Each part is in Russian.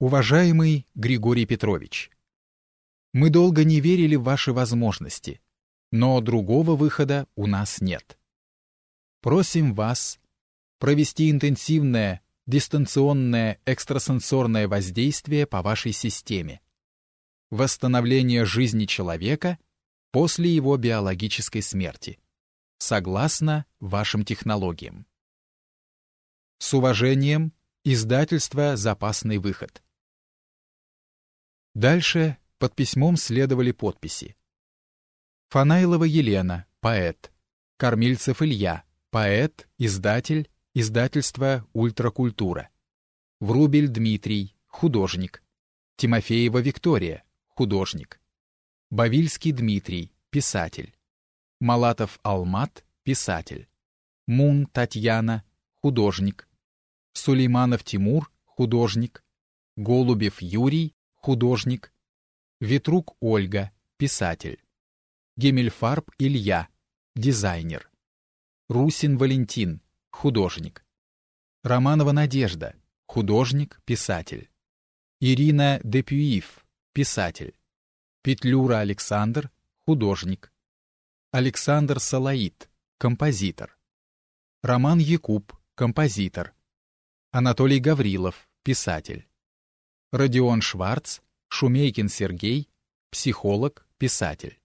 Уважаемый Григорий Петрович, мы долго не верили в ваши возможности, но другого выхода у нас нет. Просим вас провести интенсивное дистанционное экстрасенсорное воздействие по вашей системе, восстановление жизни человека после его биологической смерти, согласно вашим технологиям. С уважением, издательство «Запасный выход». Дальше под письмом следовали подписи. Фанайлова Елена, поэт. Кормильцев Илья, поэт, издатель, издательство «Ультракультура». Врубель Дмитрий, художник. Тимофеева Виктория, художник. Бавильский Дмитрий, писатель. Малатов Алмат, писатель. Мун Татьяна, художник. Сулейманов Тимур, художник. Голубев Юрий, художник. Ветрук Ольга, писатель. Гемельфарб Илья, дизайнер. Русин Валентин, художник. Романова Надежда, художник, писатель. Ирина Депюив, писатель. Петлюра Александр, художник. Александр Салаид, композитор. Роман Якуб, композитор. Анатолий Гаврилов, писатель. Родион Шварц, Шумейкин Сергей, психолог, писатель.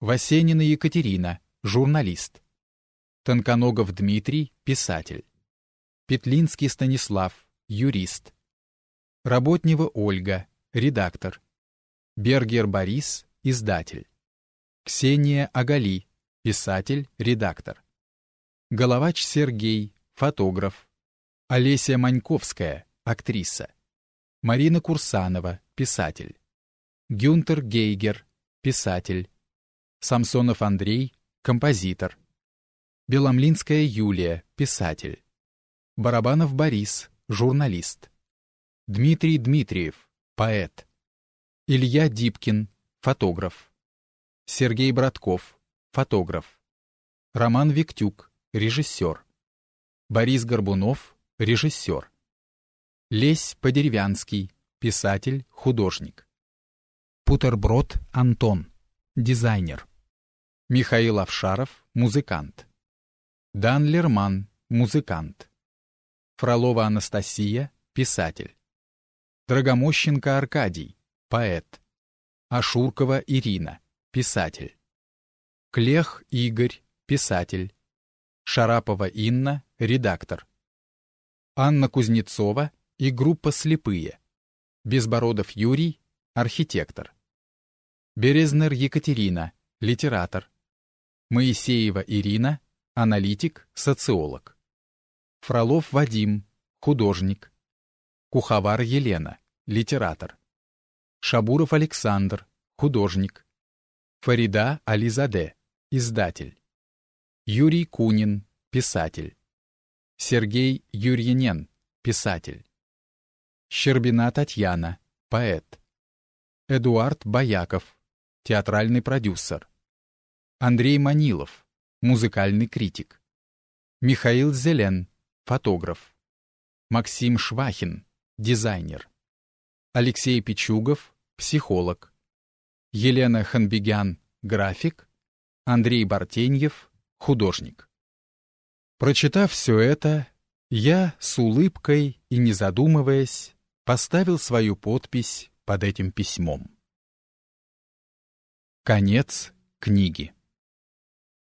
Васенина Екатерина, журналист. Тонконогов Дмитрий, писатель. Петлинский Станислав, юрист. Работнева Ольга, редактор. Бергер Борис, издатель. Ксения Агали, писатель, редактор. Головач Сергей, фотограф. Олеся Маньковская, актриса. Марина Курсанова, писатель. Гюнтер Гейгер, писатель. Самсонов Андрей, композитор. Беломлинская Юлия, писатель. Барабанов Борис, журналист. Дмитрий Дмитриев, поэт. Илья Дипкин, фотограф. Сергей Братков, фотограф. Роман Виктюк, режиссер. Борис Горбунов, режиссер. Лесь Подеревянский, писатель, художник. Путерброд Антон, дизайнер. Михаил Авшаров, музыкант. Дан Лерман, музыкант. Фролова Анастасия, писатель. Драгомощенко Аркадий, поэт. Ашуркова Ирина, писатель. Клех Игорь, писатель. Шарапова Инна, редактор. Анна Кузнецова и группа «Слепые». Безбородов Юрий, архитектор. Березнер Екатерина, литератор. Моисеева Ирина, аналитик, социолог. Фролов Вадим, художник. Куховар Елена, литератор. Шабуров Александр, художник. Фарида Ализаде, издатель. Юрий Кунин, писатель. Сергей Юрьянен, писатель. Щербина Татьяна, поэт. Эдуард Бояков, театральный продюсер. Андрей Манилов, музыкальный критик. Михаил Зелен, фотограф. Максим Швахин, дизайнер. Алексей Пичугов, психолог. Елена Ханбегян, график. Андрей Бартеньев, художник. Прочитав все это, я с улыбкой и не задумываясь поставил свою подпись под этим письмом. Конец книги.